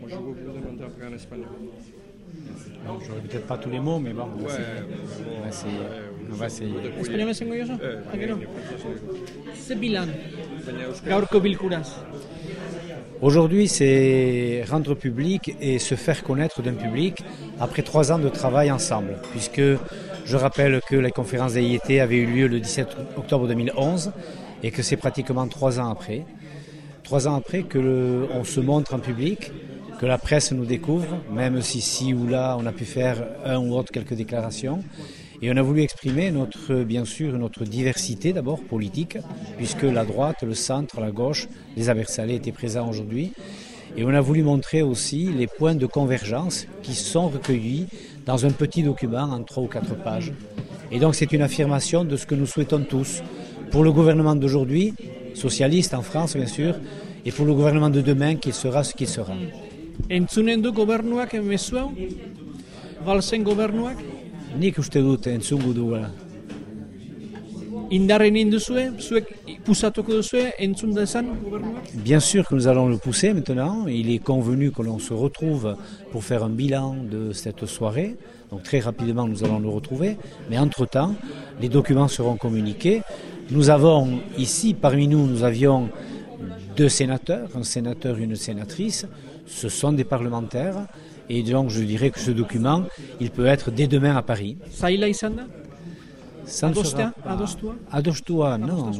Moi, je vous demande après en espagnol. Non, j'aurais peut-être pas tous les mots, mais bon, on va essayer. On va essayer. Espainola esango jozu? Frantsesez. Ze bilan gaurko bilkuraz? Aujourd'hui, c'est rendre public et se faire connaître d'un public après trois ans de travail ensemble, puisque je rappelle que la conférence d'AIT avait eu lieu le 17 octobre 2011 et que c'est pratiquement trois ans après, trois ans après que on se montre en public, que la presse nous découvre, même si ci ou là on a pu faire un ou autre quelques déclarations. Et on a voulu exprimer notre, bien sûr, notre diversité d'abord politique, puisque la droite, le centre, la gauche, les aversalés étaient présents aujourd'hui. Et on a voulu montrer aussi les points de convergence qui sont recueillis dans un petit document en trois ou quatre pages. Et donc c'est une affirmation de ce que nous souhaitons tous pour le gouvernement d'aujourd'hui, socialiste en France bien sûr, et pour le gouvernement de demain qui sera ce qu'il sera. Entzunen du gobernuak mezu hau? Balzen gobernuak? Nik uste dut entzungu dugula. Indarren induzue, zuek pusatuko duzue, entzun dezan gobernuak? Bien sûr que nous allons le pousser maintenant. Il est convenu que l'on se retrouve pour faire un bilan de cette soirée. Donc très rapidement, nous allons le retrouver. Mais entre-temps, les documents seront communiqués. Nous avons ici, parmi nous, nous avions deux sénateurs, un sénateur et une sénatrice. Ce sont des parlementaires. Et donc, je dirais que ce document, il peut être dès demain à Paris. Pas- Adostua? Adostua, non,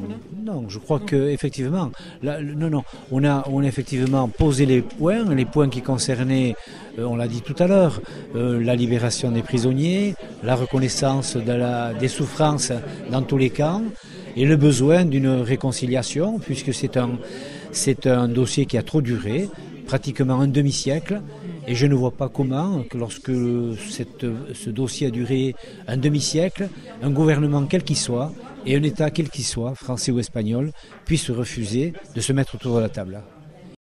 non, je crois que effectivement, là, non, non, on a, on a effectivement posé les points, les points qui concernaient, euh, on l'a dit tout à l'heure, euh, la libération des prisonniers, la reconnaissance de la, des souffrances dans tous les camps et le besoin d'une réconciliation, puisque c'est un, c'est un dossier qui a trop duré, pratiquement un demi-siècle, et je ne vois pas comment, que lorsque ce dossier a duré un demi-siècle, un gouvernement quel qu'il soit, et un État quel qu'il soit, français ou espagnol, puisse refuser de se mettre autour de la table.